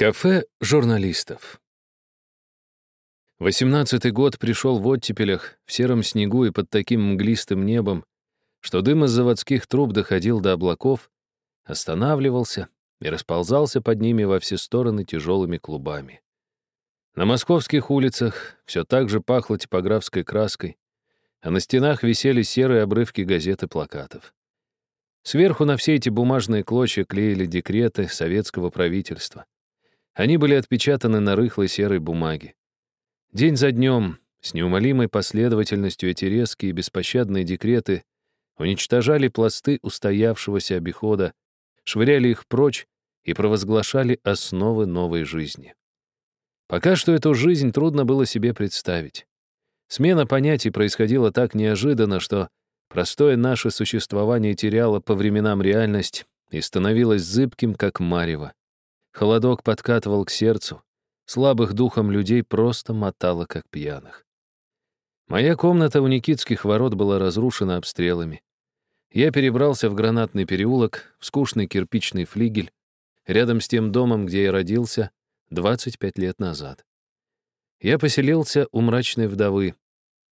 Кафе журналистов. Восемнадцатый год пришел в оттепелях, в сером снегу и под таким мглистым небом, что дым из заводских труб доходил до облаков, останавливался и расползался под ними во все стороны тяжелыми клубами. На московских улицах все так же пахло типографской краской, а на стенах висели серые обрывки газет и плакатов. Сверху на все эти бумажные клочья клеили декреты советского правительства. Они были отпечатаны на рыхлой серой бумаге. День за днем, с неумолимой последовательностью эти резкие беспощадные декреты уничтожали пласты устоявшегося обихода, швыряли их прочь и провозглашали основы новой жизни. Пока что эту жизнь трудно было себе представить. Смена понятий происходила так неожиданно, что простое наше существование теряло по временам реальность и становилось зыбким, как марево. Холодок подкатывал к сердцу. Слабых духом людей просто мотало, как пьяных. Моя комната у Никитских ворот была разрушена обстрелами. Я перебрался в гранатный переулок, в скучный кирпичный флигель, рядом с тем домом, где я родился 25 лет назад. Я поселился у мрачной вдовы.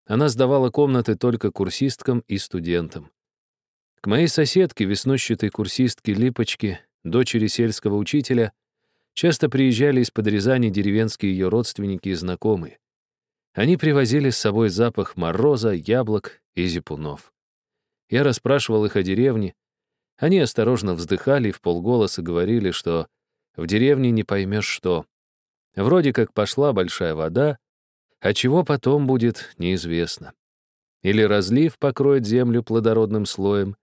Она сдавала комнаты только курсисткам и студентам. К моей соседке, веснущатой курсистке Липочке, дочери сельского учителя, Часто приезжали из-под Рязани деревенские ее родственники и знакомые. Они привозили с собой запах мороза, яблок и зипунов. Я расспрашивал их о деревне. Они осторожно вздыхали и в полголоса говорили, что в деревне не поймешь что. Вроде как пошла большая вода, а чего потом будет, неизвестно. Или разлив покроет землю плодородным слоем,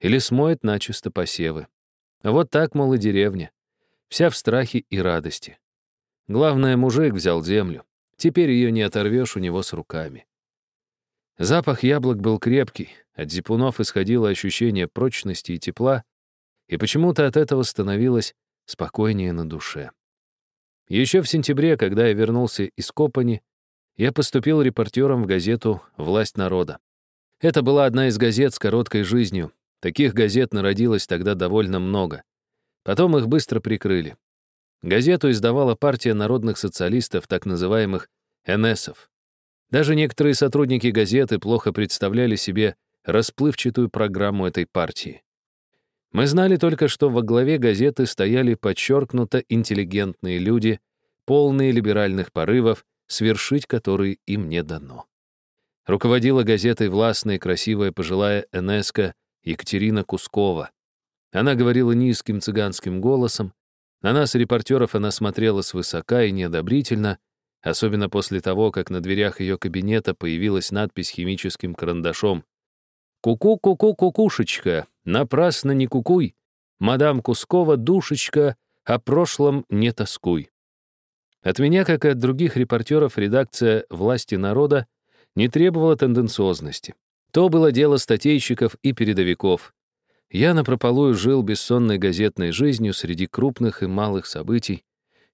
или смоет начисто посевы. Вот так, мол, и деревня вся в страхе и радости. Главное, мужик взял землю. Теперь ее не оторвешь у него с руками. Запах яблок был крепкий, от зипунов исходило ощущение прочности и тепла, и почему-то от этого становилось спокойнее на душе. Еще в сентябре, когда я вернулся из Копани, я поступил репортером в газету «Власть народа». Это была одна из газет с короткой жизнью. Таких газет народилось тогда довольно много. Потом их быстро прикрыли. Газету издавала партия народных социалистов, так называемых НСов. Даже некоторые сотрудники газеты плохо представляли себе расплывчатую программу этой партии. Мы знали только, что во главе газеты стояли подчеркнуто интеллигентные люди, полные либеральных порывов, свершить которые им не дано. Руководила газетой властная красивая пожилая НСК Екатерина Кускова. Она говорила низким цыганским голосом. На нас, репортеров, она смотрела свысока и неодобрительно, особенно после того, как на дверях ее кабинета появилась надпись химическим карандашом. «Ку-ку-ку-ку-кукушечка, напрасно не кукуй, мадам Кускова, душечка, о прошлом не тоскуй». От меня, как и от других репортеров, редакция «Власти народа» не требовала тенденциозности. То было дело статейщиков и передовиков. Я напропалую жил бессонной газетной жизнью среди крупных и малых событий,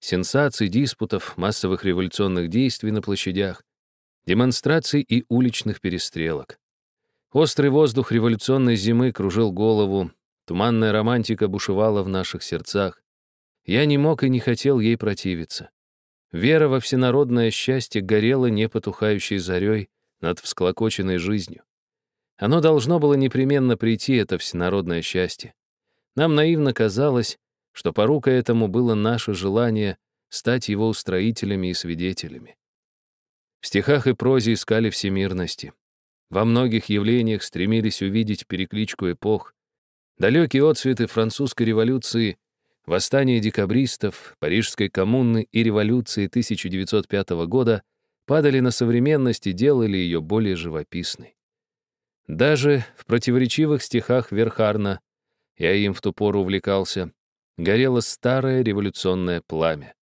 сенсаций, диспутов, массовых революционных действий на площадях, демонстраций и уличных перестрелок. Острый воздух революционной зимы кружил голову, туманная романтика бушевала в наших сердцах. Я не мог и не хотел ей противиться. Вера во всенародное счастье горела непотухающей зарей над всклокоченной жизнью. Оно должно было непременно прийти, это всенародное счастье. Нам наивно казалось, что порука этому было наше желание стать его устроителями и свидетелями. В стихах и прозе искали всемирности. Во многих явлениях стремились увидеть перекличку эпох. Далекие отцветы французской революции, восстания декабристов, Парижской коммуны и революции 1905 года падали на современность и делали ее более живописной. Даже в противоречивых стихах Верхарна, я им в ту пору увлекался, горело старое революционное пламя.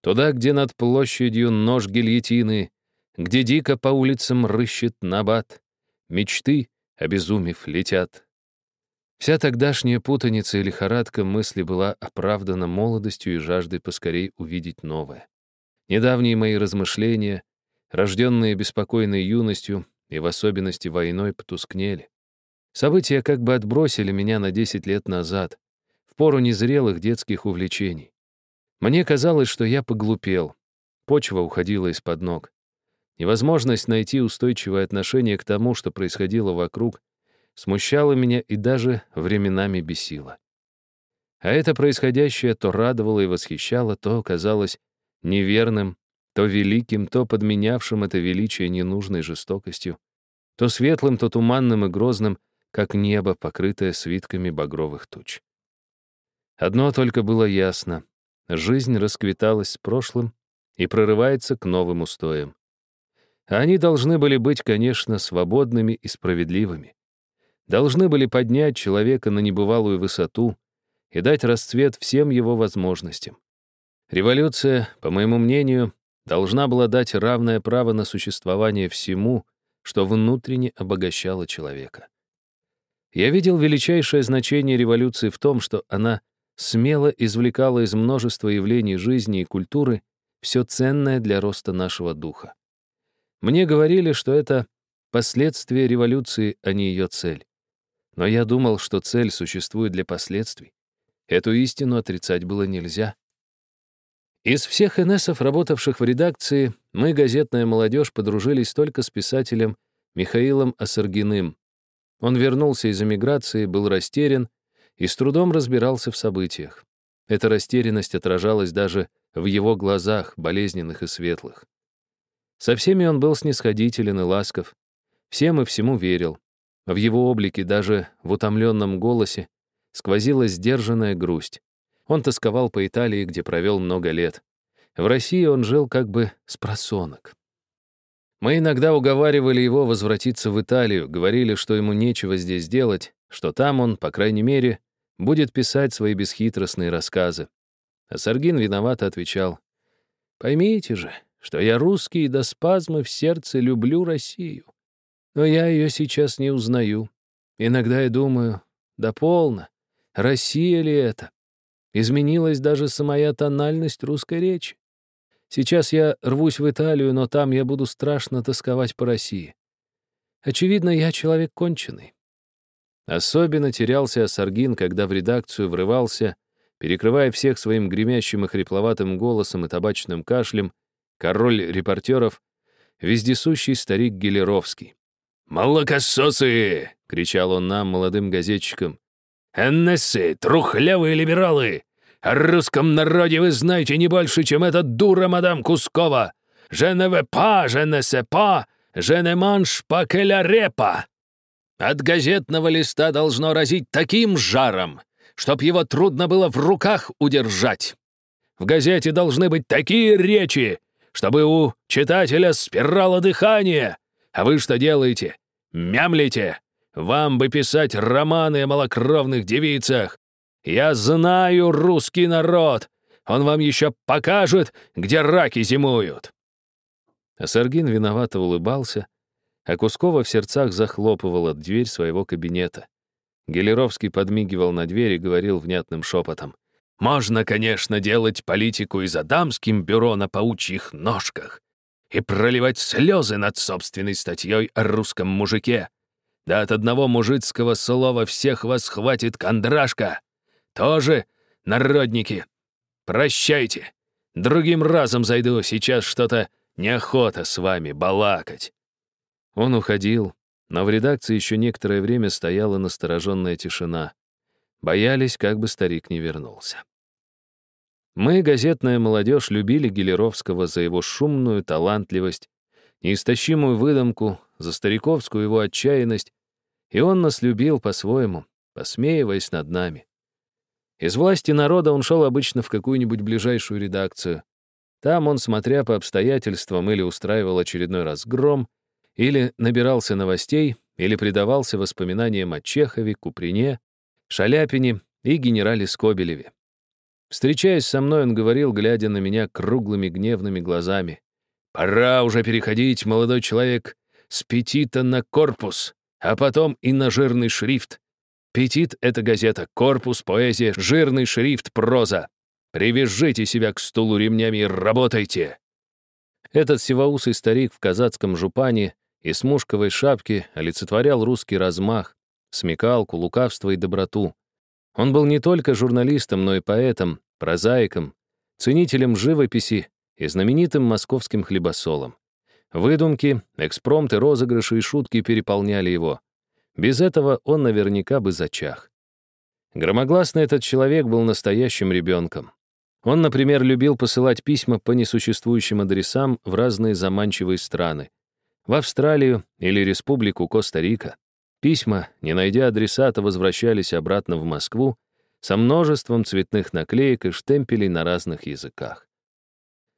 Туда, где над площадью нож гильотины, где дико по улицам рыщет набат, мечты, обезумев, летят. Вся тогдашняя путаница и лихорадка мысли была оправдана молодостью и жаждой поскорей увидеть новое. Недавние мои размышления, рожденные беспокойной юностью, и в особенности войной потускнели. События как бы отбросили меня на 10 лет назад, в пору незрелых детских увлечений. Мне казалось, что я поглупел. Почва уходила из-под ног. Невозможность найти устойчивое отношение к тому, что происходило вокруг, смущала меня и даже временами бесила. А это происходящее то радовало и восхищало, то казалось неверным, то великим, то подменявшим это величие ненужной жестокостью, то светлым, то туманным и грозным, как небо, покрытое свитками багровых туч. Одно только было ясно — жизнь расквиталась с прошлым и прорывается к новым устоям. Они должны были быть, конечно, свободными и справедливыми. Должны были поднять человека на небывалую высоту и дать расцвет всем его возможностям. Революция, по моему мнению, должна была дать равное право на существование всему, что внутренне обогащало человека. Я видел величайшее значение революции в том, что она смело извлекала из множества явлений жизни и культуры все ценное для роста нашего духа. Мне говорили, что это последствия революции, а не ее цель. Но я думал, что цель существует для последствий. Эту истину отрицать было нельзя. Из всех НСов, работавших в редакции, мы, газетная молодежь, подружились только с писателем Михаилом Осаргиным. Он вернулся из эмиграции, был растерян и с трудом разбирался в событиях. Эта растерянность отражалась даже в его глазах, болезненных и светлых. Со всеми он был снисходителен и ласков, всем и всему верил. В его облике, даже в утомленном голосе, сквозила сдержанная грусть. Он тосковал по Италии, где провел много лет. В России он жил как бы с просонок. Мы иногда уговаривали его возвратиться в Италию, говорили, что ему нечего здесь делать, что там он, по крайней мере, будет писать свои бесхитростные рассказы. А Саргин виновато отвечал, «Поймите же, что я русский до спазмы в сердце люблю Россию. Но я ее сейчас не узнаю. Иногда я думаю, да полно, Россия ли это? Изменилась даже самая тональность русской речи. Сейчас я рвусь в Италию, но там я буду страшно тосковать по России. Очевидно, я человек конченый. Особенно терялся Саргин, когда в редакцию врывался, перекрывая всех своим гремящим и хрипловатым голосом и табачным кашлем, король репортеров, вездесущий старик Гелеровский. «Молокососы!» — кричал он нам, молодым газетчикам. «Эннесы, трухлявые либералы! О русском народе вы знаете не больше, чем эта дура мадам Кускова! Je ne veux pas, je ne sais pas, je ne mange pas que la repa!» От газетного листа должно разить таким жаром, чтоб его трудно было в руках удержать. В газете должны быть такие речи, чтобы у читателя спирало дыхание. А вы что делаете? Мямлите. Вам бы писать романы о малокровных девицах. Я знаю русский народ. Он вам еще покажет, где раки зимуют. А Саргин виновато улыбался, а Кускова в сердцах захлопывала дверь своего кабинета. Гелеровский подмигивал на дверь и говорил внятным шепотом. Можно, конечно, делать политику и за дамским бюро на паучьих ножках и проливать слезы над собственной статьей о русском мужике. Да от одного мужицкого слова всех вас хватит кондрашка. Тоже народники. Прощайте. Другим разом зайду, сейчас что-то неохота с вами балакать. Он уходил, но в редакции еще некоторое время стояла настороженная тишина. Боялись, как бы старик не вернулся. Мы, газетная молодежь, любили Гелеровского за его шумную талантливость, неистощимую выдумку, за стариковскую его отчаянность, и он нас любил по-своему, посмеиваясь над нами. Из власти народа он шел обычно в какую-нибудь ближайшую редакцию. Там он, смотря по обстоятельствам, или устраивал очередной разгром, или набирался новостей, или предавался воспоминаниям о Чехове, Куприне, Шаляпине и генерале Скобелеве. Встречаясь со мной, он говорил, глядя на меня круглыми гневными глазами. «Пора уже переходить, молодой человек, с петита на корпус, а потом и на жирный шрифт. Петит — это газета, корпус — поэзия, жирный шрифт — проза. Привяжите себя к стулу ремнями и работайте!» Этот сивоусый старик в казацком жупане и смушковой шапке олицетворял русский размах, смекалку, лукавство и доброту. Он был не только журналистом, но и поэтом, прозаиком, ценителем живописи и знаменитым московским хлебосолом. Выдумки, экспромты, розыгрыши и шутки переполняли его. Без этого он наверняка бы зачах. Громогласный этот человек был настоящим ребенком. Он, например, любил посылать письма по несуществующим адресам в разные заманчивые страны. В Австралию или Республику Коста-Рика. Письма, не найдя адресата, возвращались обратно в Москву со множеством цветных наклеек и штемпелей на разных языках.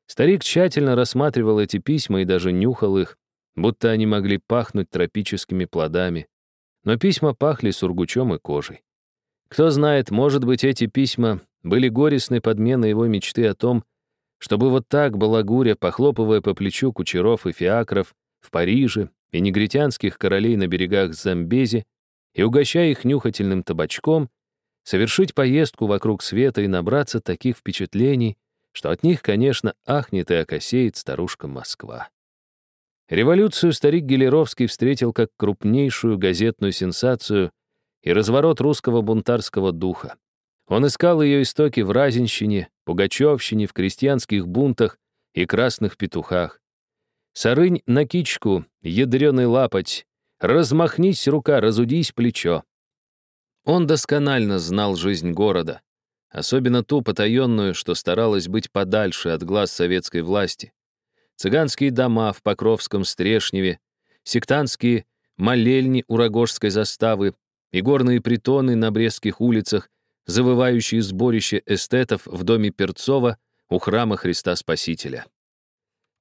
Старик тщательно рассматривал эти письма и даже нюхал их, будто они могли пахнуть тропическими плодами. Но письма пахли сургучом и кожей. Кто знает, может быть, эти письма были горестной подменой его мечты о том, чтобы вот так, балагуря, похлопывая по плечу кучеров и фиакров в Париже и негритянских королей на берегах Замбези и угощая их нюхательным табачком, совершить поездку вокруг света и набраться таких впечатлений, что от них, конечно, ахнет и окосеет старушка Москва. Революцию старик Гелеровский встретил как крупнейшую газетную сенсацию и разворот русского бунтарского духа. Он искал ее истоки в Разинщине, Пугачевщине, в крестьянских бунтах и красных петухах. Сарынь на кичку, ядреный лапоть, размахнись рука, разудись плечо. Он досконально знал жизнь города, особенно ту потаенную, что старалась быть подальше от глаз советской власти. Цыганские дома в Покровском Стрешневе, сектантские молельни у Рогожской заставы и горные притоны на Брестских улицах, завывающие сборище эстетов в доме Перцова у храма Христа Спасителя.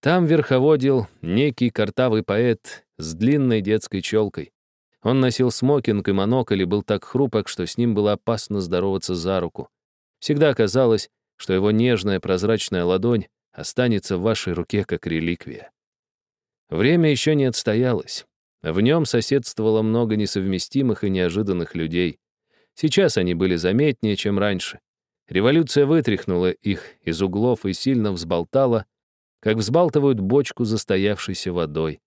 Там верховодил некий картавый поэт с длинной детской челкой. Он носил смокинг и монокль и был так хрупок, что с ним было опасно здороваться за руку. Всегда казалось, что его нежная прозрачная ладонь останется в вашей руке как реликвия. Время еще не отстоялось. В нем соседствовало много несовместимых и неожиданных людей. Сейчас они были заметнее, чем раньше. Революция вытряхнула их из углов и сильно взболтала, как взбалтывают бочку застоявшейся водой.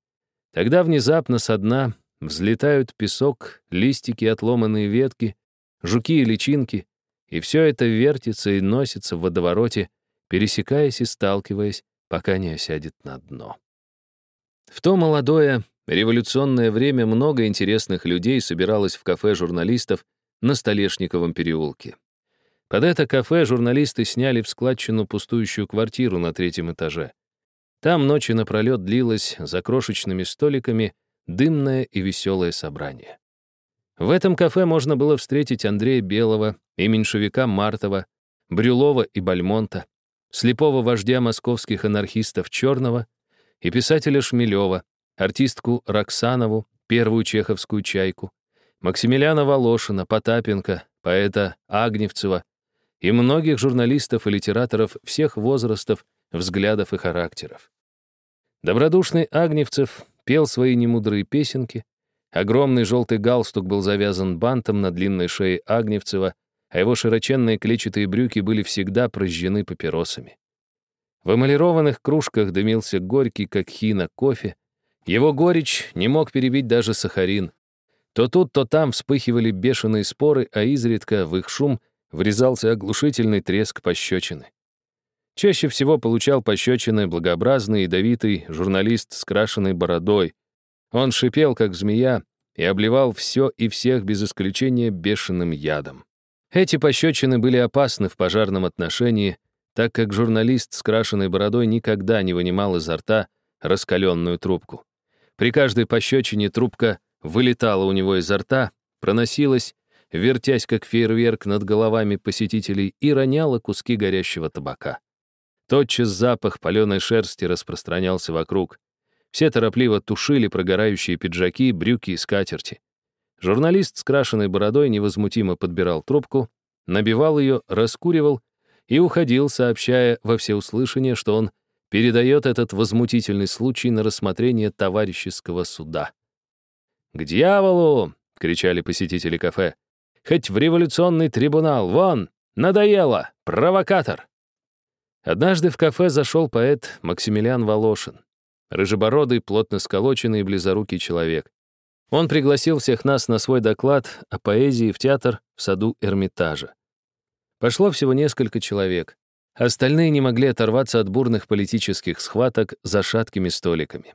Тогда внезапно со дна взлетают песок, листики, отломанные ветки, жуки и личинки, и все это вертится и носится в водовороте, пересекаясь и сталкиваясь, пока не осядет на дно. В то молодое, революционное время много интересных людей собиралось в кафе журналистов на Столешниковом переулке. Под это кафе журналисты сняли в складчину пустующую квартиру на третьем этаже. Там ночи напролет длилось за крошечными столиками дымное и веселое собрание. В этом кафе можно было встретить Андрея Белого и меньшевика Мартова, Брюлова и Бальмонта, слепого вождя московских анархистов Черного и писателя Шмелева, артистку Роксанову, первую чеховскую чайку, Максимилиана Волошина, Потапенко, поэта Агневцева и многих журналистов и литераторов всех возрастов, взглядов и характеров. Добродушный Агневцев пел свои немудрые песенки, огромный желтый галстук был завязан бантом на длинной шее Агневцева, а его широченные клетчатые брюки были всегда прожжены папиросами. В эмалированных кружках дымился горький, как хина, кофе. Его горечь не мог перебить даже сахарин. То тут, то там вспыхивали бешеные споры, а изредка в их шум врезался оглушительный треск пощечины. Чаще всего получал пощечины благообразный ядовитый журналист с крашенной бородой. Он шипел, как змея, и обливал все и всех без исключения бешеным ядом. Эти пощечины были опасны в пожарном отношении, так как журналист с крашенной бородой никогда не вынимал изо рта раскаленную трубку. При каждой пощечине трубка вылетала у него изо рта, проносилась, вертясь как фейерверк над головами посетителей и роняла куски горящего табака. Тотчас запах паленой шерсти распространялся вокруг. Все торопливо тушили прогорающие пиджаки, брюки и скатерти. Журналист с крашенной бородой невозмутимо подбирал трубку, набивал ее, раскуривал и уходил, сообщая во всеуслышание, что он передает этот возмутительный случай на рассмотрение товарищеского суда. «К дьяволу!» — кричали посетители кафе. «Хоть в революционный трибунал! Вон! Надоело! Провокатор!» Однажды в кафе зашел поэт Максимилиан Волошин. Рыжебородый, плотно сколоченный близорукий человек. Он пригласил всех нас на свой доклад о поэзии в театр в саду Эрмитажа. Пошло всего несколько человек. Остальные не могли оторваться от бурных политических схваток за шаткими столиками.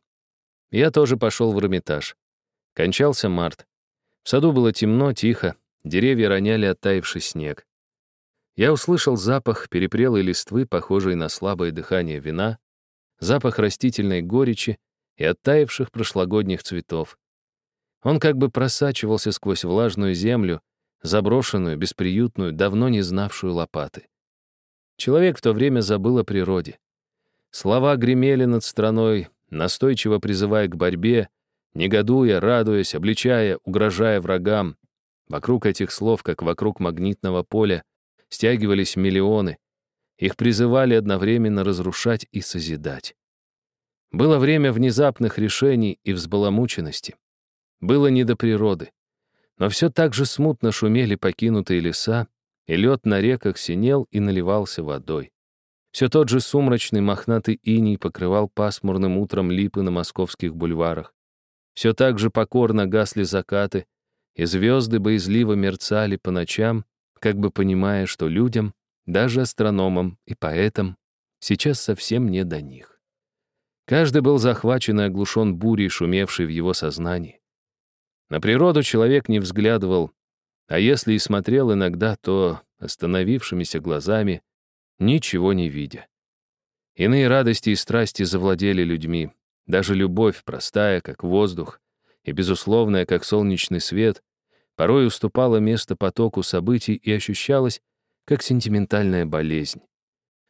Я тоже пошел в Эрмитаж. Кончался март. В саду было темно, тихо, деревья роняли оттаивший снег. Я услышал запах перепрелой листвы, похожий на слабое дыхание вина, запах растительной горечи и оттаивших прошлогодних цветов. Он как бы просачивался сквозь влажную землю, заброшенную, бесприютную, давно не знавшую лопаты. Человек в то время забыл о природе. Слова гремели над страной, настойчиво призывая к борьбе, негодуя, радуясь, обличая, угрожая врагам. Вокруг этих слов, как вокруг магнитного поля, стягивались миллионы. Их призывали одновременно разрушать и созидать. Было время внезапных решений и взбаламученности. Было не до природы. Но все так же смутно шумели покинутые леса, и лед на реках синел и наливался водой. Все тот же сумрачный мохнатый иней покрывал пасмурным утром липы на московских бульварах. Все так же покорно гасли закаты, и звезды боязливо мерцали по ночам, как бы понимая, что людям, даже астрономам и поэтам, сейчас совсем не до них. Каждый был захвачен и оглушен бурей, шумевшей в его сознании. На природу человек не взглядывал, а если и смотрел иногда, то остановившимися глазами, ничего не видя. Иные радости и страсти завладели людьми. Даже любовь, простая, как воздух, и безусловная, как солнечный свет, порой уступала место потоку событий и ощущалась, как сентиментальная болезнь.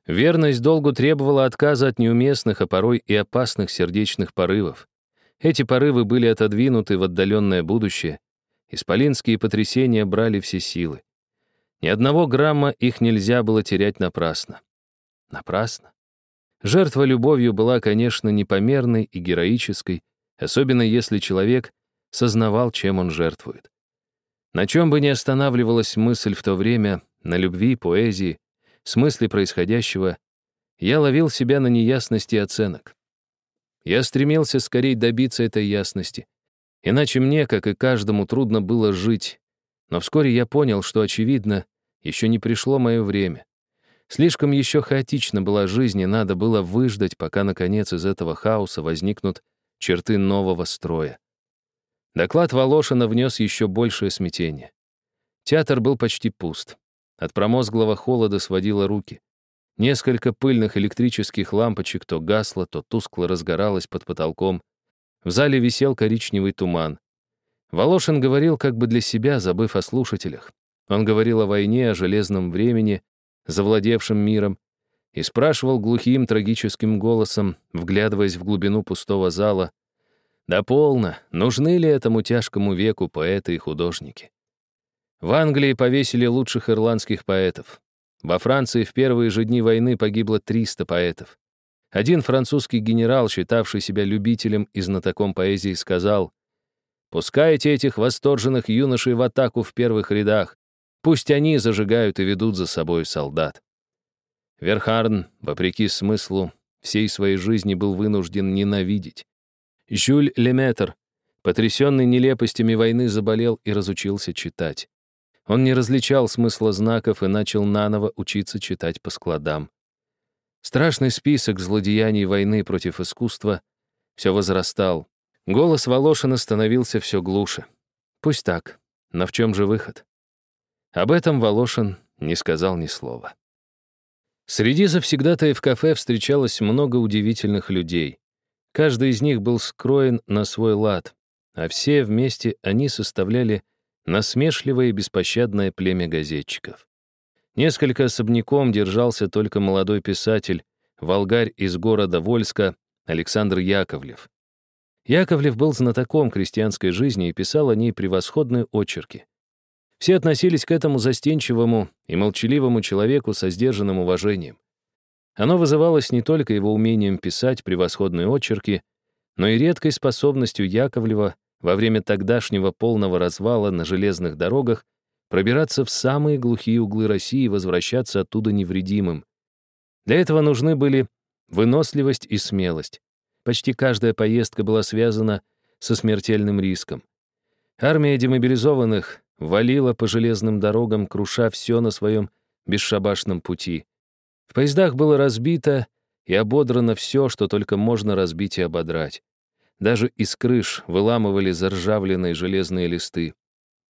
Верность долгу требовала отказа от неуместных, а порой и опасных сердечных порывов. Эти порывы были отодвинуты в отдаленное будущее. Исполинские потрясения брали все силы. Ни одного грамма их нельзя было терять напрасно. Напрасно. Жертва любовью была, конечно, непомерной и героической, особенно если человек сознавал, чем он жертвует. На чем бы ни останавливалась мысль в то время, на любви, поэзии, смысле происходящего, я ловил себя на неясности оценок. Я стремился скорее добиться этой ясности, иначе мне, как и каждому, трудно было жить, но вскоре я понял, что, очевидно, еще не пришло мое время. Слишком еще хаотична была жизнь, и надо было выждать, пока, наконец, из этого хаоса возникнут черты нового строя. Доклад Волошина внес еще большее смятение. Театр был почти пуст. От промозглого холода сводило руки. Несколько пыльных электрических лампочек то гасло, то тускло разгоралось под потолком. В зале висел коричневый туман. Волошин говорил как бы для себя, забыв о слушателях. Он говорил о войне, о железном времени, завладевшем миром, и спрашивал глухим трагическим голосом, вглядываясь в глубину пустого зала, «Да полно, нужны ли этому тяжкому веку поэты и художники?» В Англии повесили лучших ирландских поэтов. Во Франции в первые же дни войны погибло 300 поэтов. Один французский генерал, считавший себя любителем и знатоком поэзии, сказал, «Пускайте этих восторженных юношей в атаку в первых рядах. Пусть они зажигают и ведут за собой солдат. Верхарн, вопреки смыслу, всей своей жизни был вынужден ненавидеть. Жюль Леметр, потрясенный нелепостями войны, заболел и разучился читать. Он не различал смысла знаков и начал наново учиться читать по складам. Страшный список злодеяний войны против искусства все возрастал. Голос Волошина становился все глуше. Пусть так, но в чем же выход? Об этом Волошин не сказал ни слова. Среди завсегдатаев кафе встречалось много удивительных людей. Каждый из них был скроен на свой лад, а все вместе они составляли насмешливое и беспощадное племя газетчиков. Несколько особняком держался только молодой писатель, волгарь из города Вольска Александр Яковлев. Яковлев был знатоком крестьянской жизни и писал о ней превосходные очерки. Все относились к этому застенчивому и молчаливому человеку со сдержанным уважением. Оно вызывалось не только его умением писать превосходные очерки, но и редкой способностью Яковлева во время тогдашнего полного развала на железных дорогах пробираться в самые глухие углы России и возвращаться оттуда невредимым. Для этого нужны были выносливость и смелость. Почти каждая поездка была связана со смертельным риском. Армия демобилизованных валила по железным дорогам, круша все на своем бесшабашном пути. В поездах было разбито и ободрано все, что только можно разбить и ободрать. Даже из крыш выламывали заржавленные железные листы.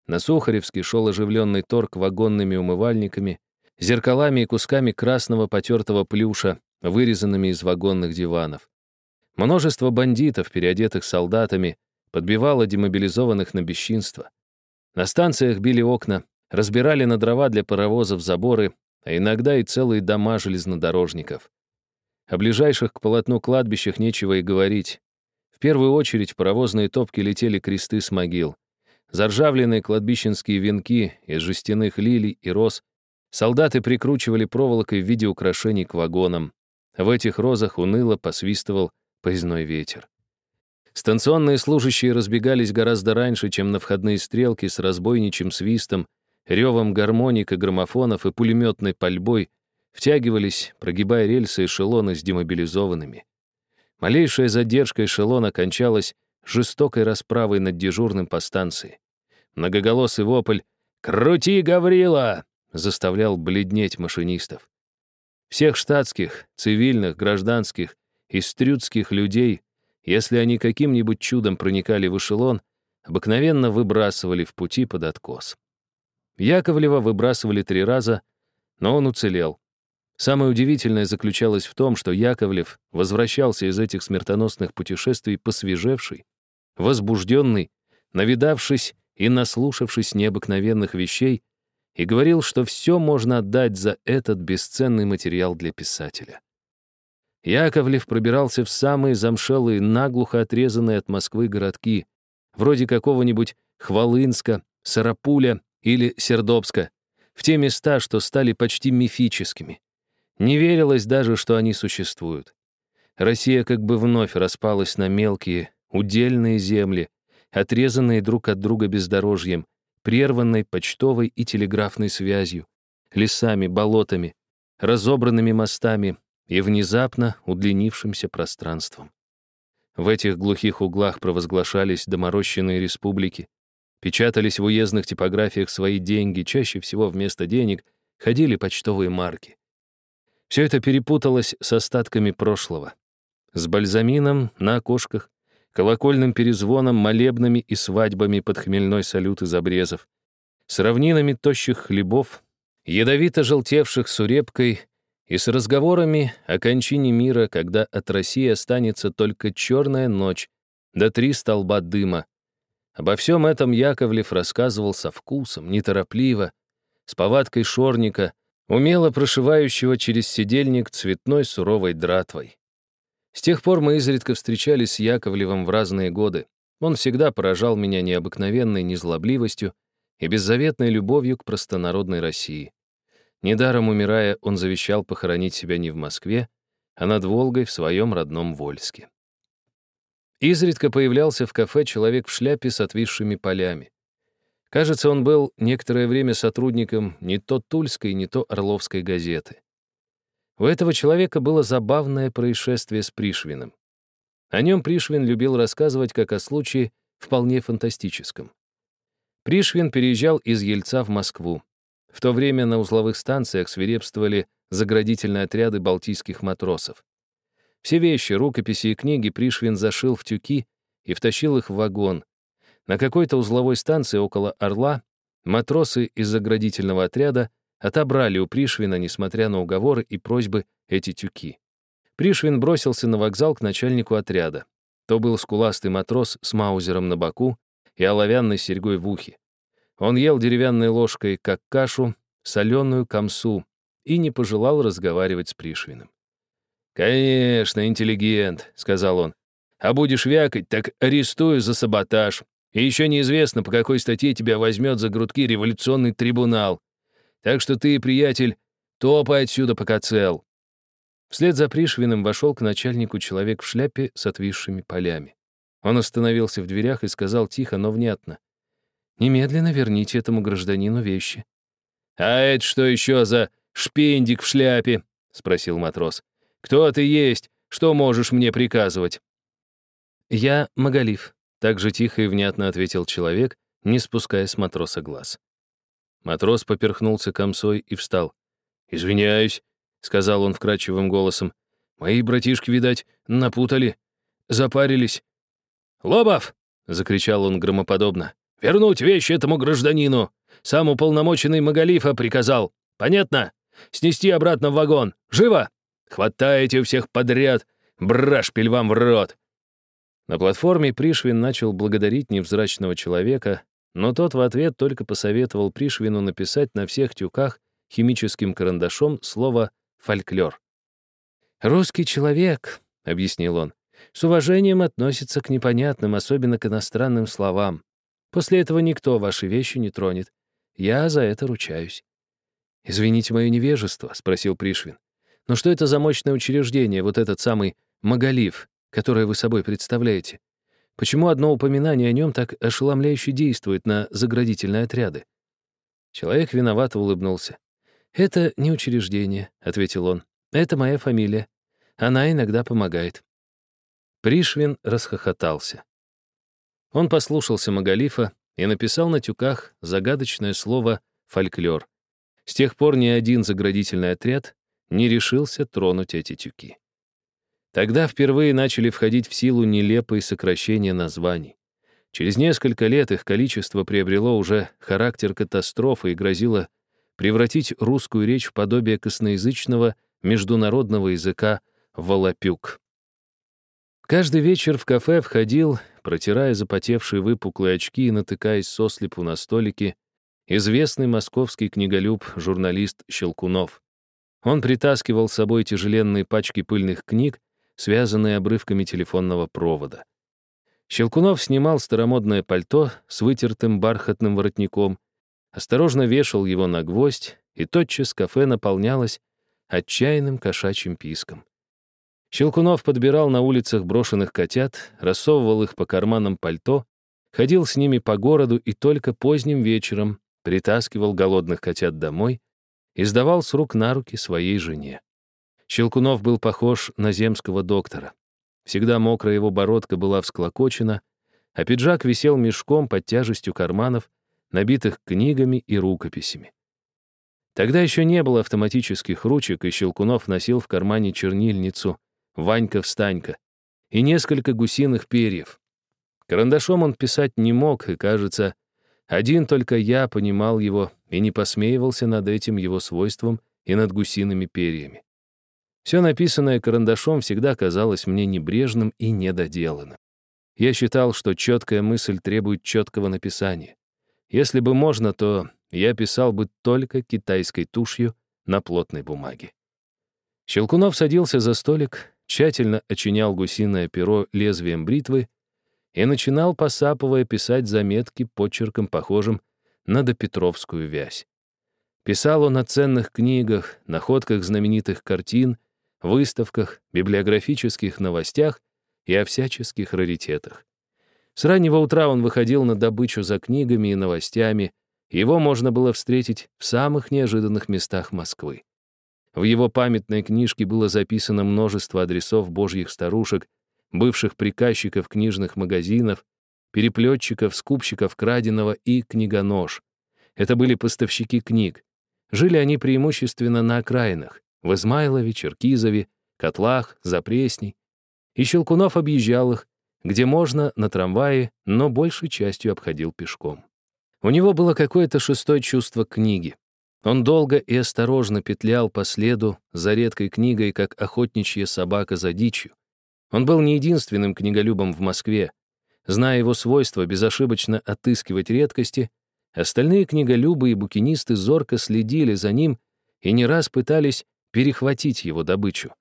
На Сухаревске шел оживленный торг вагонными умывальниками, зеркалами и кусками красного потертого плюша, вырезанными из вагонных диванов. Множество бандитов, переодетых солдатами, подбивало демобилизованных на бесчинство. На станциях били окна, разбирали на дрова для паровозов заборы, а иногда и целые дома железнодорожников. О ближайших к полотну кладбищах нечего и говорить. В первую очередь в паровозные топки летели кресты с могил. Заржавленные кладбищенские венки из жестяных лилий и роз солдаты прикручивали проволокой в виде украшений к вагонам. В этих розах уныло посвистывал поездной ветер. Станционные служащие разбегались гораздо раньше, чем на входные стрелки с разбойничьим свистом, ревом гармоник и граммофонов и пулеметной пальбой втягивались, прогибая рельсы эшелоны с демобилизованными. Малейшая задержка эшелона кончалась жестокой расправой над дежурным по станции. Многоголосый вопль «Крути, Гаврила!» заставлял бледнеть машинистов. Всех штатских, цивильных, гражданских и стрюдских людей, если они каким-нибудь чудом проникали в эшелон, обыкновенно выбрасывали в пути под откос. Яковлева выбрасывали три раза, но он уцелел. Самое удивительное заключалось в том, что Яковлев возвращался из этих смертоносных путешествий посвежевший, возбужденный, навидавшись и наслушавшись необыкновенных вещей, и говорил, что все можно отдать за этот бесценный материал для писателя. Яковлев пробирался в самые замшелые, наглухо отрезанные от Москвы городки, вроде какого-нибудь Хвалынска, Сарапуля или Сердобска, в те места, что стали почти мифическими. Не верилось даже, что они существуют. Россия как бы вновь распалась на мелкие, удельные земли, отрезанные друг от друга бездорожьем, прерванной почтовой и телеграфной связью, лесами, болотами, разобранными мостами и внезапно удлинившимся пространством. В этих глухих углах провозглашались доморощенные республики, печатались в уездных типографиях свои деньги, чаще всего вместо денег ходили почтовые марки. Все это перепуталось с остатками прошлого. С бальзамином на окошках, колокольным перезвоном, молебнами и свадьбами под хмельной салют из обрезов, с равнинами тощих хлебов, ядовито желтевших сурепкой и с разговорами о кончине мира, когда от России останется только черная ночь да три столба дыма. Обо всем этом Яковлев рассказывал со вкусом, неторопливо, с повадкой шорника, умело прошивающего через седельник цветной суровой дратвой. С тех пор мы изредка встречались с Яковлевым в разные годы. Он всегда поражал меня необыкновенной незлобливостью и беззаветной любовью к простонародной России. Недаром умирая, он завещал похоронить себя не в Москве, а над Волгой в своем родном Вольске. Изредка появлялся в кафе человек в шляпе с отвисшими полями. Кажется, он был некоторое время сотрудником не то Тульской, не то Орловской газеты. У этого человека было забавное происшествие с Пришвиным. О нем Пришвин любил рассказывать как о случае вполне фантастическом. Пришвин переезжал из Ельца в Москву. В то время на узловых станциях свирепствовали заградительные отряды балтийских матросов. Все вещи, рукописи и книги Пришвин зашил в тюки и втащил их в вагон. На какой-то узловой станции около Орла матросы из заградительного отряда отобрали у Пришвина, несмотря на уговоры и просьбы, эти тюки. Пришвин бросился на вокзал к начальнику отряда. То был скуластый матрос с маузером на боку и оловянной серьгой в ухе. Он ел деревянной ложкой, как кашу, соленую камсу, и не пожелал разговаривать с Пришвиным. «Конечно, интеллигент», — сказал он. «А будешь вякать, так арестую за саботаж. И еще неизвестно, по какой статье тебя возьмет за грудки революционный трибунал. Так что ты, приятель, топай отсюда, пока цел». Вслед за Пришвиным вошел к начальнику человек в шляпе с отвисшими полями. Он остановился в дверях и сказал тихо, но внятно. «Немедленно верните этому гражданину вещи». «А это что еще за шпендик в шляпе?» — спросил матрос. «Кто ты есть? Что можешь мне приказывать?» «Я Магалиф», — так же тихо и внятно ответил человек, не спуская с матроса глаз. Матрос поперхнулся комсой и встал. «Извиняюсь», сказал он вкрадчивым голосом. «Мои братишки, видать, напутали, запарились». «Лобов!» — закричал он громоподобно. «Вернуть вещи этому гражданину! Сам уполномоченный Магалифа приказал. Понятно? Снести обратно в вагон. Живо! Хватайте всех подряд! Брашпиль вам в рот!» На платформе Пришвин начал благодарить невзрачного человека, но тот в ответ только посоветовал Пришвину написать на всех тюках химическим карандашом слово «фольклор». «Русский человек», — объяснил он, — «с уважением относится к непонятным, особенно к иностранным словам. После этого никто ваши вещи не тронет. Я за это ручаюсь». «Извините мое невежество», — спросил Пришвин. «Но что это за мощное учреждение, вот этот самый Магалиф, которое вы собой представляете? Почему одно упоминание о нем так ошеломляюще действует на заградительные отряды?» Человек виновато улыбнулся. «Это не учреждение», — ответил он. «Это моя фамилия. Она иногда помогает». Пришвин расхохотался. Он послушался Магалифа и написал на тюках загадочное слово «фольклор». С тех пор ни один заградительный отряд не решился тронуть эти тюки. Тогда впервые начали входить в силу нелепые сокращения названий. Через несколько лет их количество приобрело уже характер катастрофы и грозило превратить русскую речь в подобие косноязычного международного языка «волопюк». Каждый вечер в кафе входил, протирая запотевшие выпуклые очки и натыкаясь сослепу на столики, известный московский книголюб, журналист Щелкунов. Он притаскивал с собой тяжеленные пачки пыльных книг, связанные обрывками телефонного провода. Щелкунов снимал старомодное пальто с вытертым бархатным воротником, осторожно вешал его на гвоздь, и тотчас кафе наполнялось отчаянным кошачьим писком. Щелкунов подбирал на улицах брошенных котят, рассовывал их по карманам пальто, ходил с ними по городу и только поздним вечером притаскивал голодных котят домой и сдавал с рук на руки своей жене. Щелкунов был похож на земского доктора. Всегда мокрая его бородка была всклокочена, а пиджак висел мешком под тяжестью карманов, набитых книгами и рукописями. Тогда еще не было автоматических ручек, и Щелкунов носил в кармане чернильницу «Ванька-встанька» и несколько гусиных перьев. Карандашом он писать не мог, и, кажется, один только я понимал его и не посмеивался над этим его свойством и над гусиными перьями. Все написанное карандашом всегда казалось мне небрежным и недоделанным. Я считал, что четкая мысль требует четкого написания. Если бы можно, то я писал бы только китайской тушью на плотной бумаге. Щелкунов садился за столик, тщательно очинял гусиное перо лезвием бритвы и начинал, посапывая, писать заметки почерком, похожим на допетровскую вязь. Писал он о ценных книгах, находках знаменитых картин — выставках, библиографических новостях и о всяческих раритетах. С раннего утра он выходил на добычу за книгами и новостями, его можно было встретить в самых неожиданных местах Москвы. В его памятной книжке было записано множество адресов божьих старушек, бывших приказчиков книжных магазинов, переплетчиков, скупщиков краденого и книгонож. Это были поставщики книг. Жили они преимущественно на окраинах в Измайлове, Черкизове, Котлах, Запресней. И Щелкунов объезжал их, где можно, на трамвае, но большей частью обходил пешком. У него было какое-то шестое чувство книги. Он долго и осторожно петлял по следу за редкой книгой, как охотничья собака за дичью. Он был не единственным книголюбом в Москве. Зная его свойство безошибочно отыскивать редкости, остальные книголюбы и букинисты зорко следили за ним и не раз пытались перехватить его добычу.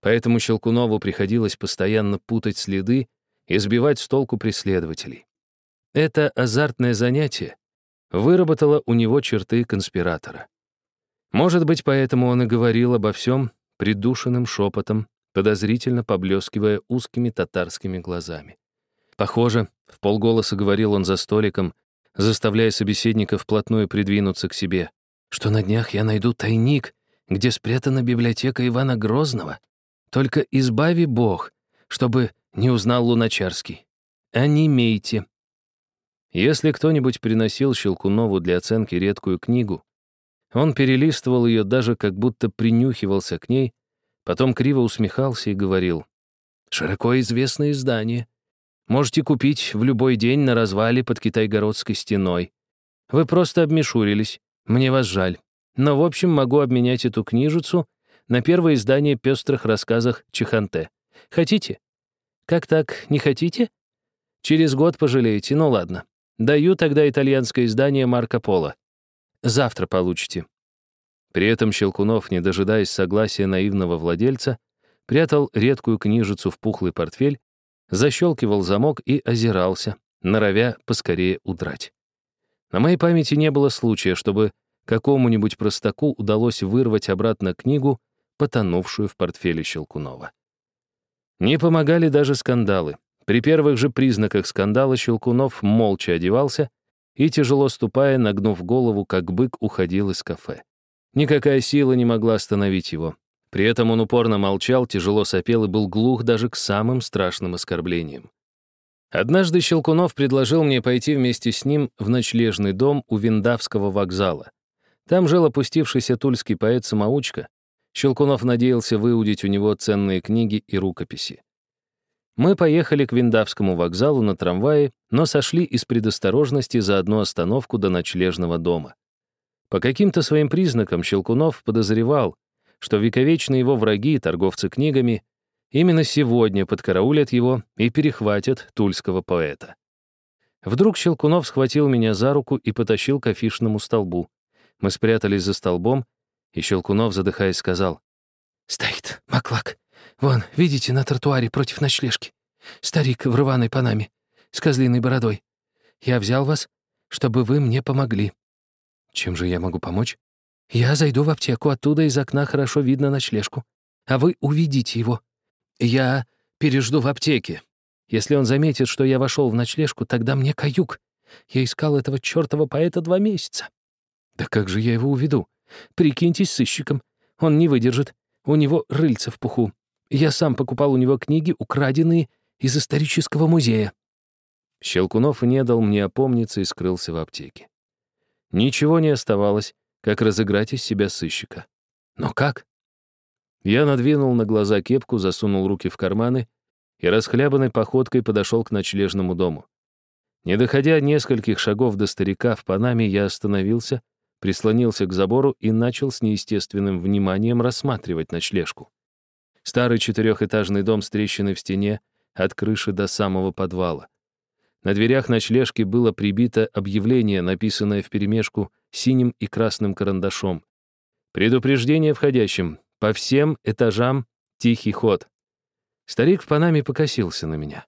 Поэтому Щелкунову приходилось постоянно путать следы и сбивать с толку преследователей. Это азартное занятие выработало у него черты конспиратора. Может быть, поэтому он и говорил обо всем придушенным шепотом, подозрительно поблескивая узкими татарскими глазами. Похоже, в полголоса говорил он за столиком, заставляя собеседника вплотную придвинуться к себе, что на днях я найду тайник, где спрятана библиотека Ивана Грозного. Только избави Бог, чтобы не узнал Луначарский. А не имейте. Если кто-нибудь приносил Щелкунову для оценки редкую книгу, Он перелистывал ее даже как будто принюхивался к ней, потом криво усмехался и говорил. «Широко известное издание. Можете купить в любой день на развале под Китайгородской стеной. Вы просто обмешурились. Мне вас жаль. Но, в общем, могу обменять эту книжицу на первое издание пестрых рассказах Чеханте. Хотите? Как так, не хотите? Через год пожалеете, ну ладно. Даю тогда итальянское издание Марко Поло. Завтра получите». При этом Щелкунов, не дожидаясь согласия наивного владельца, прятал редкую книжицу в пухлый портфель, защелкивал замок и озирался, норовя поскорее удрать. На моей памяти не было случая, чтобы какому-нибудь простаку удалось вырвать обратно книгу, потонувшую в портфеле Щелкунова. Не помогали даже скандалы. При первых же признаках скандала Щелкунов молча одевался и, тяжело ступая, нагнув голову, как бык, уходил из кафе. Никакая сила не могла остановить его. При этом он упорно молчал, тяжело сопел и был глух даже к самым страшным оскорблениям. Однажды Щелкунов предложил мне пойти вместе с ним в ночлежный дом у Виндавского вокзала. Там жил опустившийся тульский поэт-самоучка. Щелкунов надеялся выудить у него ценные книги и рукописи. Мы поехали к Виндавскому вокзалу на трамвае, но сошли из предосторожности за одну остановку до ночлежного дома. По каким-то своим признакам Щелкунов подозревал, что вековечные его враги, торговцы книгами, именно сегодня подкараулят его и перехватят тульского поэта. Вдруг Щелкунов схватил меня за руку и потащил к афишному столбу. Мы спрятались за столбом, и Щелкунов, задыхаясь, сказал, «Стоит, Маклак. Вон, видите, на тротуаре против ночлежки. Старик в рваной панаме, с козлиной бородой. Я взял вас, чтобы вы мне помогли. Чем же я могу помочь? Я зайду в аптеку, оттуда из окна хорошо видно ночлежку. А вы увидите его. Я пережду в аптеке. Если он заметит, что я вошел в ночлежку, тогда мне каюк. Я искал этого чертова поэта два месяца. Да как же я его уведу? Прикиньтесь сыщиком. Он не выдержит. У него рыльца в пуху. Я сам покупал у него книги, украденные из исторического музея». Щелкунов не дал мне опомниться и скрылся в аптеке. Ничего не оставалось, как разыграть из себя сыщика. Но как? Я надвинул на глаза кепку, засунул руки в карманы и расхлябанной походкой подошел к ночлежному дому. Не доходя нескольких шагов до старика в Панаме, я остановился, прислонился к забору и начал с неестественным вниманием рассматривать ночлежку. Старый четырехэтажный дом с трещиной в стене, от крыши до самого подвала. На дверях ночлежки было прибито объявление, написанное вперемешку синим и красным карандашом. Предупреждение входящим. По всем этажам тихий ход. Старик в Панаме покосился на меня.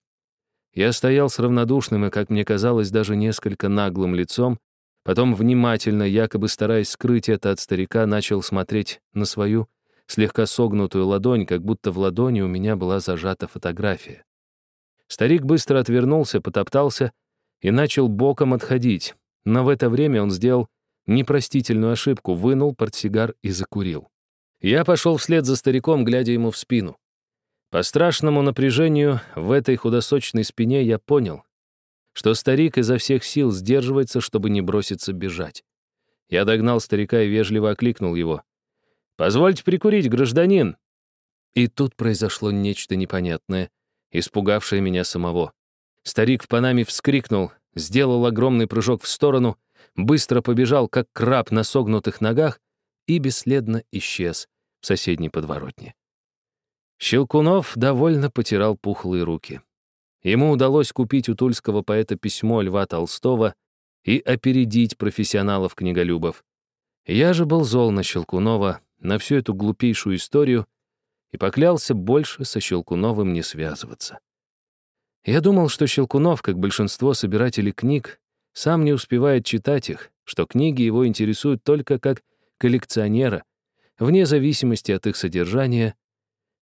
Я стоял с равнодушным и, как мне казалось, даже несколько наглым лицом, потом внимательно, якобы стараясь скрыть это от старика, начал смотреть на свою слегка согнутую ладонь, как будто в ладони у меня была зажата фотография. Старик быстро отвернулся, потоптался и начал боком отходить, но в это время он сделал непростительную ошибку, вынул портсигар и закурил. Я пошел вслед за стариком, глядя ему в спину. По страшному напряжению в этой худосочной спине я понял, что старик изо всех сил сдерживается, чтобы не броситься бежать. Я догнал старика и вежливо окликнул его. «Позвольте прикурить, гражданин!» И тут произошло нечто непонятное, испугавшее меня самого. Старик в Панаме вскрикнул, сделал огромный прыжок в сторону, быстро побежал, как краб на согнутых ногах, и бесследно исчез в соседней подворотне. Щелкунов довольно потирал пухлые руки. Ему удалось купить у тульского поэта письмо Льва Толстого и опередить профессионалов-книголюбов. Я же был зол на Щелкунова, на всю эту глупейшую историю и поклялся больше со Щелкуновым не связываться. Я думал, что Щелкунов, как большинство собирателей книг, сам не успевает читать их, что книги его интересуют только как коллекционера, вне зависимости от их содержания,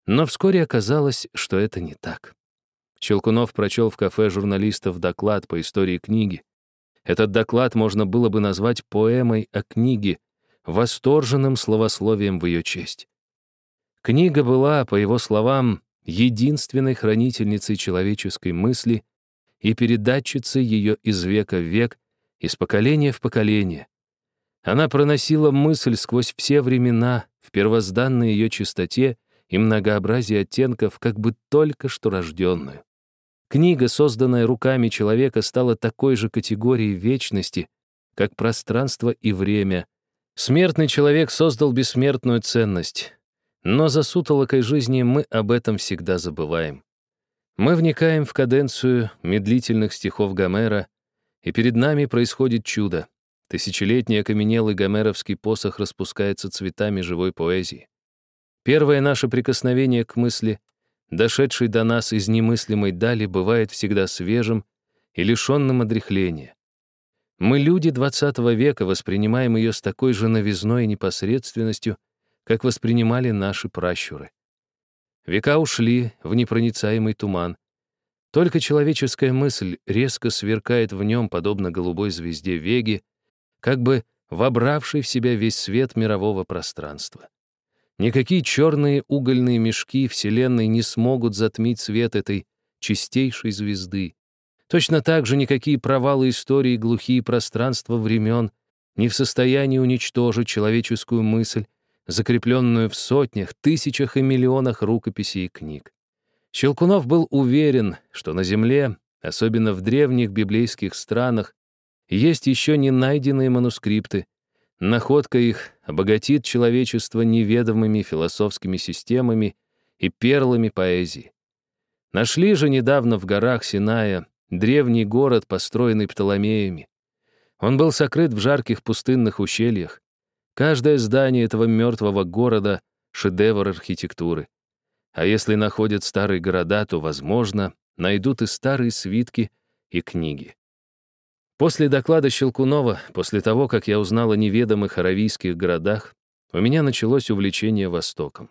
но вскоре оказалось, что это не так. Щелкунов прочел в кафе журналистов доклад по истории книги. Этот доклад можно было бы назвать поэмой о книге, восторженным словословием в ее честь. Книга была, по его словам, единственной хранительницей человеческой мысли и передатчицей ее из века в век, из поколения в поколение. Она проносила мысль сквозь все времена в первозданной ее чистоте и многообразии оттенков, как бы только что рожденную. Книга, созданная руками человека, стала такой же категорией вечности, как пространство и время. Смертный человек создал бессмертную ценность, но за сутолокой жизни мы об этом всегда забываем. Мы вникаем в каденцию медлительных стихов Гомера, и перед нами происходит чудо. Тысячелетний окаменелый гомеровский посох распускается цветами живой поэзии. Первое наше прикосновение к мысли, дошедшей до нас из немыслимой дали, бывает всегда свежим и лишенным одряхления. Мы, люди XX века, воспринимаем ее с такой же новизной и непосредственностью, как воспринимали наши пращуры. Века ушли в непроницаемый туман. Только человеческая мысль резко сверкает в нем, подобно голубой звезде Веги, как бы вобравший в себя весь свет мирового пространства. Никакие черные угольные мешки Вселенной не смогут затмить свет этой чистейшей звезды. Точно так же никакие провалы истории, глухие пространства времен не в состоянии уничтожить человеческую мысль, закрепленную в сотнях, тысячах и миллионах рукописей и книг. Щелкунов был уверен, что на Земле, особенно в древних библейских странах, есть еще не найденные манускрипты, Находка их обогатит человечество неведомыми философскими системами и перлами поэзии. Нашли же недавно в горах Синая древний город, построенный Птоломеями. Он был сокрыт в жарких пустынных ущельях. Каждое здание этого мертвого города — шедевр архитектуры. А если находят старые города, то, возможно, найдут и старые свитки и книги. После доклада Щелкунова, после того, как я узнал о неведомых аравийских городах, у меня началось увлечение Востоком.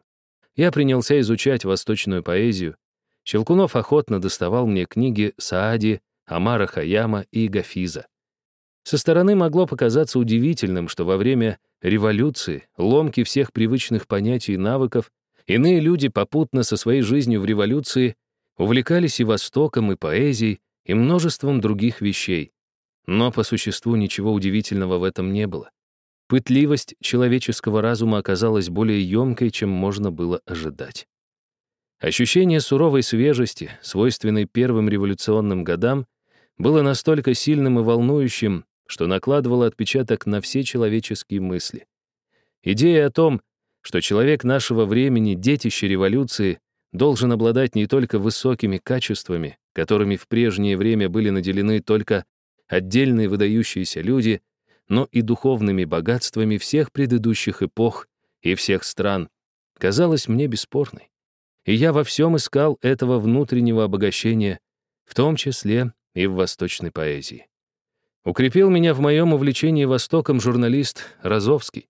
Я принялся изучать восточную поэзию. Щелкунов охотно доставал мне книги Саади, Амара Хаяма и Гафиза. Со стороны могло показаться удивительным, что во время революции, ломки всех привычных понятий и навыков, иные люди попутно со своей жизнью в революции увлекались и Востоком, и поэзией, и множеством других вещей. Но по существу ничего удивительного в этом не было. Пытливость человеческого разума оказалась более емкой, чем можно было ожидать. Ощущение суровой свежести, свойственной первым революционным годам, было настолько сильным и волнующим, что накладывало отпечаток на все человеческие мысли. Идея о том, что человек нашего времени, детище революции, должен обладать не только высокими качествами, которыми в прежнее время были наделены только отдельные выдающиеся люди, но и духовными богатствами всех предыдущих эпох и всех стран, казалось мне бесспорной. И я во всем искал этого внутреннего обогащения, в том числе и в восточной поэзии. Укрепил меня в моем увлечении Востоком журналист Розовский.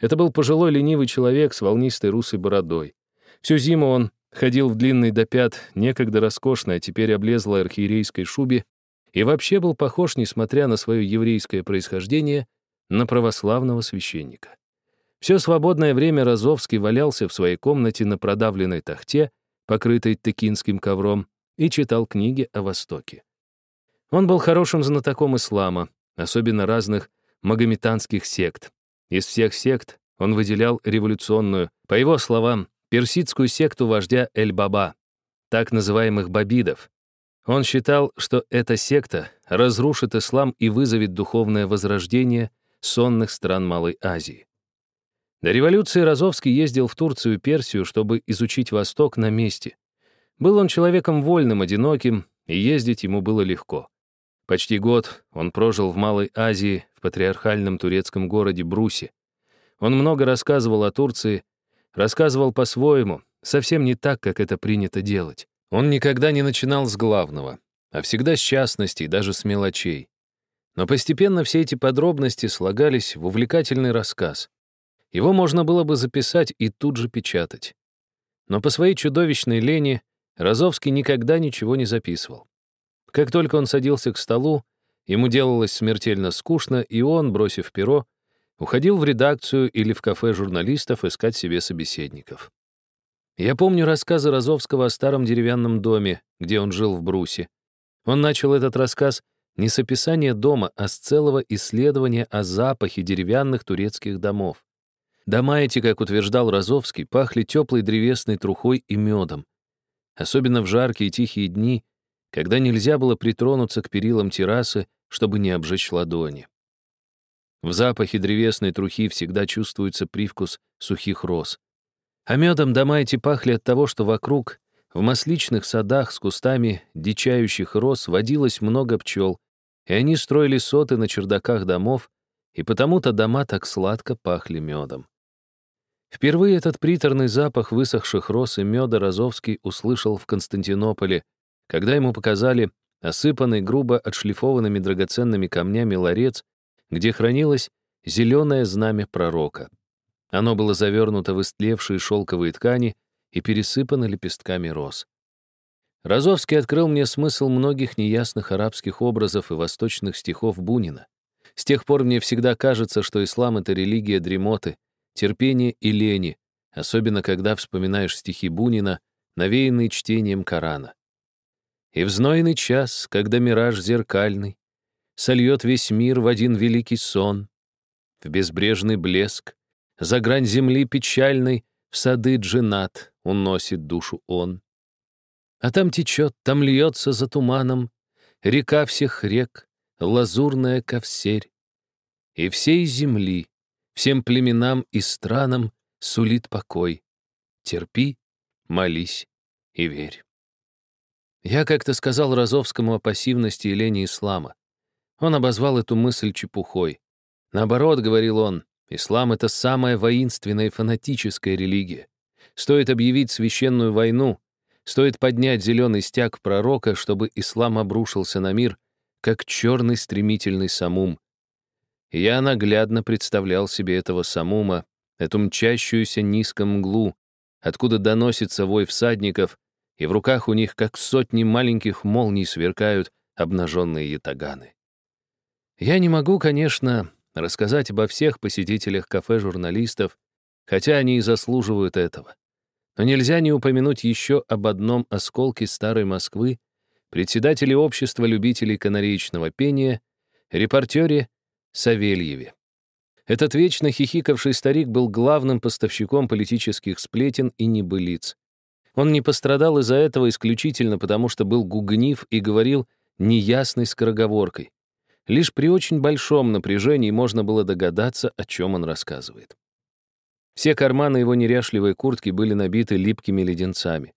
Это был пожилой ленивый человек с волнистой русой бородой. Всю зиму он ходил в длинной до пят, некогда роскошной, а теперь облезлой архиерейской шубе и вообще был похож, несмотря на свое еврейское происхождение, на православного священника. Все свободное время Розовский валялся в своей комнате на продавленной тахте, покрытой текинским ковром, и читал книги о Востоке. Он был хорошим знатоком ислама, особенно разных магометанских сект. Из всех сект он выделял революционную, по его словам, персидскую секту вождя Эль-Баба, так называемых бабидов, он считал, что эта секта разрушит ислам и вызовет духовное возрождение сонных стран Малой Азии. До революции Розовский ездил в Турцию и Персию, чтобы изучить Восток на месте. Был он человеком вольным, одиноким, и ездить ему было легко. Почти год он прожил в Малой Азии, в патриархальном турецком городе Брусе. Он много рассказывал о Турции, рассказывал по-своему, совсем не так, как это принято делать. Он никогда не начинал с главного, а всегда с частностей, даже с мелочей. Но постепенно все эти подробности слагались в увлекательный рассказ. Его можно было бы записать и тут же печатать. Но по своей чудовищной лени Розовский никогда ничего не записывал. Как только он садился к столу, ему делалось смертельно скучно, и он, бросив перо, уходил в редакцию или в кафе журналистов искать себе собеседников. Я помню рассказы Розовского о старом деревянном доме, где он жил в Брусе. Он начал этот рассказ не с описания дома, а с целого исследования о запахе деревянных турецких домов. Дома эти, как утверждал Розовский, пахли теплой древесной трухой и медом. Особенно в жаркие тихие дни, когда нельзя было притронуться к перилам террасы, чтобы не обжечь ладони. В запахе древесной трухи всегда чувствуется привкус сухих роз. А медом дома эти пахли от того, что вокруг, в масличных садах с кустами дичающих роз водилось много пчел, и они строили соты на чердаках домов, и потому-то дома так сладко пахли медом. Впервые этот приторный запах высохших роз и меда Розовский услышал в Константинополе, когда ему показали осыпанный грубо отшлифованными драгоценными камнями ларец, где хранилось зеленое знамя пророка. Оно было завернуто в истлевшие шелковые ткани и пересыпано лепестками роз. Розовский открыл мне смысл многих неясных арабских образов и восточных стихов Бунина. С тех пор мне всегда кажется, что ислам — это религия дремоты, терпения и лени, особенно когда вспоминаешь стихи Бунина, навеянные чтением Корана. И в знойный час, когда мираж зеркальный сольет весь мир в один великий сон, в безбрежный блеск, за грань земли печальной, в сады джинат уносит душу он. А там течет, там льется за туманом река всех рек, лазурная ковсерь. И всей земли, всем племенам и странам сулит покой. Терпи, молись и верь. Я как-то сказал Розовскому о пассивности и лени ислама. Он обозвал эту мысль чепухой. Наоборот, говорил он, ислам — это самая воинственная и фанатическая религия. Стоит объявить священную войну, стоит поднять зеленый стяг пророка, чтобы ислам обрушился на мир, как черный стремительный самум. Я наглядно представлял себе этого самума, эту мчащуюся низко мглу, откуда доносится вой всадников, и в руках у них, как сотни маленьких молний, сверкают обнаженные ятаганы. Я не могу, конечно, рассказать обо всех посетителях кафе журналистов, хотя они и заслуживают этого. Но нельзя не упомянуть еще об одном осколке старой Москвы, председателе общества любителей канареечного пения, репортере Савельеве. Этот вечно хихикавший старик был главным поставщиком политических сплетен и небылиц. Он не пострадал из-за этого исключительно потому, что был гугнив и говорил неясной скороговоркой. Лишь при очень большом напряжении можно было догадаться, о чем он рассказывает. Все карманы его неряшливой куртки были набиты липкими леденцами.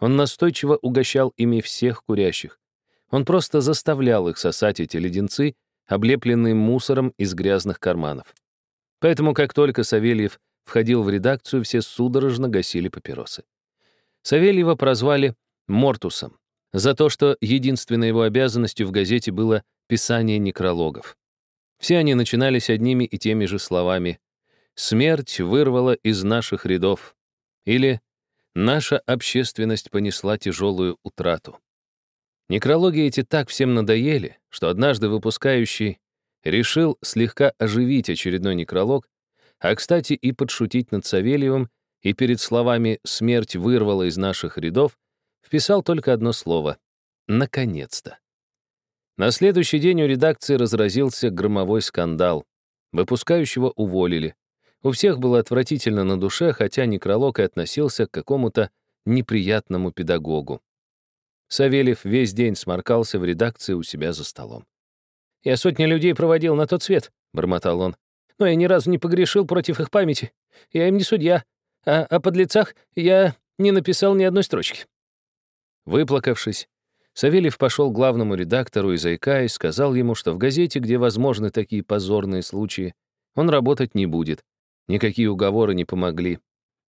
Он настойчиво угощал ими всех курящих. Он просто заставлял их сосать эти леденцы, облепленные мусором из грязных карманов. Поэтому, как только Савельев входил в редакцию, все судорожно гасили папиросы. Савельева прозвали Мортусом за то, что единственной его обязанностью в газете было писание некрологов. Все они начинались одними и теми же словами «Смерть вырвала из наших рядов» или «Наша общественность понесла тяжелую утрату». Некрологи эти так всем надоели, что однажды выпускающий решил слегка оживить очередной некролог, а, кстати, и подшутить над Савельевым и перед словами «смерть вырвала из наших рядов» вписал только одно слово «наконец-то». На следующий день у редакции разразился громовой скандал. Выпускающего уволили. У всех было отвратительно на душе, хотя некролог и относился к какому-то неприятному педагогу. Савельев весь день сморкался в редакции у себя за столом. «Я сотни людей проводил на тот свет», — бормотал он. «Но я ни разу не погрешил против их памяти. Я им не судья а о подлецах я не написал ни одной строчки». Выплакавшись, Савельев пошел к главному редактору и, заикаясь, сказал ему, что в газете, где возможны такие позорные случаи, он работать не будет. Никакие уговоры не помогли.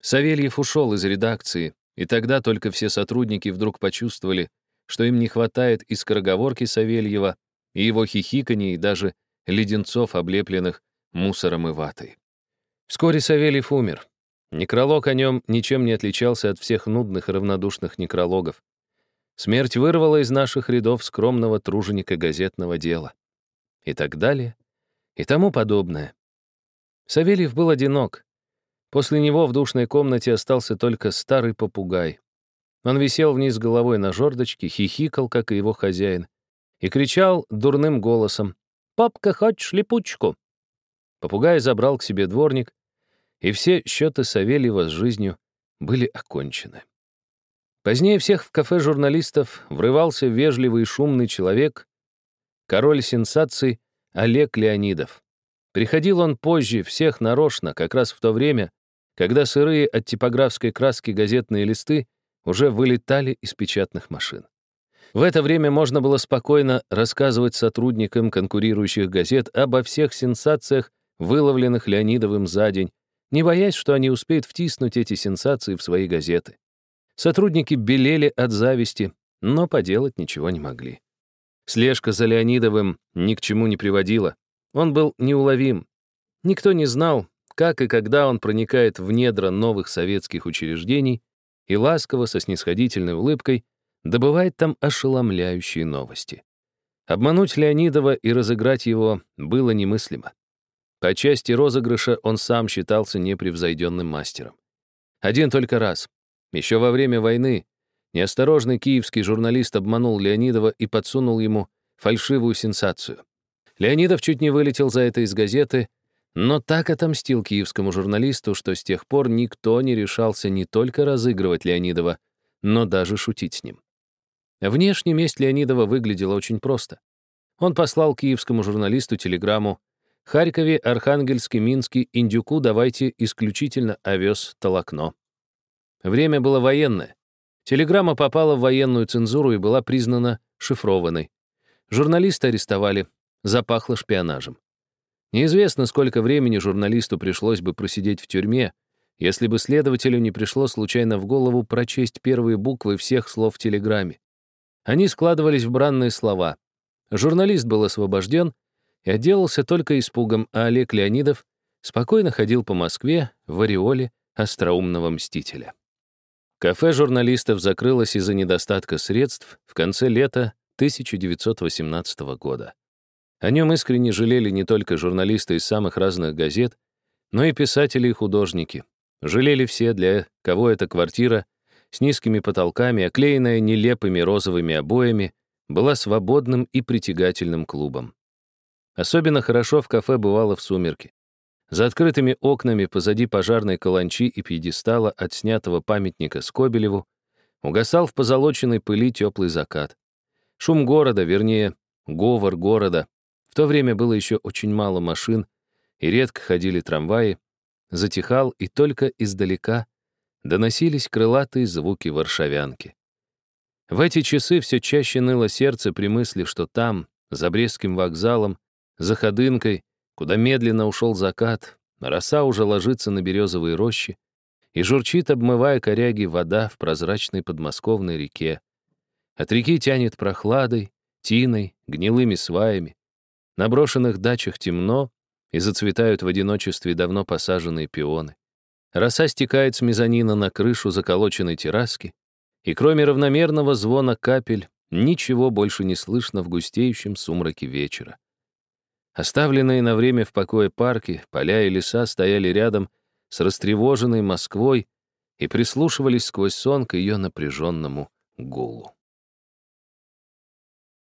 Савельев ушел из редакции, и тогда только все сотрудники вдруг почувствовали, что им не хватает и скороговорки Савельева, и его хихиканий, и даже леденцов, облепленных мусором и ватой. Вскоре Савельев умер. Некролог о нем ничем не отличался от всех нудных равнодушных некрологов. Смерть вырвала из наших рядов скромного труженика газетного дела. И так далее, и тому подобное. Савельев был одинок. После него в душной комнате остался только старый попугай. Он висел вниз головой на жердочке, хихикал, как и его хозяин, и кричал дурным голосом «Попка, хочешь липучку?» Попугай забрал к себе дворник, и все счеты Савельева с жизнью были окончены. Позднее всех в кафе журналистов врывался вежливый и шумный человек, король сенсаций Олег Леонидов. Приходил он позже всех нарочно, как раз в то время, когда сырые от типографской краски газетные листы уже вылетали из печатных машин. В это время можно было спокойно рассказывать сотрудникам конкурирующих газет обо всех сенсациях, выловленных Леонидовым за день, не боясь, что они успеют втиснуть эти сенсации в свои газеты. Сотрудники белели от зависти, но поделать ничего не могли. Слежка за Леонидовым ни к чему не приводила. Он был неуловим. Никто не знал, как и когда он проникает в недра новых советских учреждений и ласково, со снисходительной улыбкой, добывает там ошеломляющие новости. Обмануть Леонидова и разыграть его было немыслимо. По части розыгрыша он сам считался непревзойденным мастером. Один только раз, еще во время войны, неосторожный киевский журналист обманул Леонидова и подсунул ему фальшивую сенсацию. Леонидов чуть не вылетел за это из газеты, но так отомстил киевскому журналисту, что с тех пор никто не решался не только разыгрывать Леонидова, но даже шутить с ним. Внешне месть Леонидова выглядела очень просто. Он послал киевскому журналисту телеграмму Харькове, Архангельске, Минске, Индюку давайте исключительно овес толокно. Время было военное. Телеграмма попала в военную цензуру и была признана шифрованной. Журналиста арестовали, запахло шпионажем. Неизвестно, сколько времени журналисту пришлось бы просидеть в тюрьме, если бы следователю не пришло случайно в голову прочесть первые буквы всех слов в телеграмме. Они складывались в бранные слова. Журналист был освобожден, и отделался только испугом, а Олег Леонидов спокойно ходил по Москве в ореоле остроумного мстителя. Кафе журналистов закрылось из-за недостатка средств в конце лета 1918 года. О нем искренне жалели не только журналисты из самых разных газет, но и писатели и художники. Жалели все, для кого эта квартира с низкими потолками, оклеенная нелепыми розовыми обоями, была свободным и притягательным клубом. Особенно хорошо в кафе бывало в сумерки. За открытыми окнами позади пожарной каланчи и пьедестала от снятого памятника Скобелеву угасал в позолоченной пыли теплый закат. Шум города, вернее, говор города. В то время было еще очень мало машин, и редко ходили трамваи, затихал, и только издалека доносились крылатые звуки варшавянки. В эти часы все чаще ныло сердце при мысли, что там, за Брестским вокзалом, за ходынкой, куда медленно ушел закат, роса уже ложится на березовые рощи, и журчит, обмывая коряги, вода в прозрачной подмосковной реке. От реки тянет прохладой, тиной, гнилыми сваями. На брошенных дачах темно, и зацветают в одиночестве давно посаженные пионы. Роса стекает с мезонина на крышу заколоченной терраски, и кроме равномерного звона капель ничего больше не слышно в густеющем сумраке вечера. Оставленные на время в покое парки, поля и леса стояли рядом с растревоженной Москвой и прислушивались сквозь сон к ее напряженному гулу.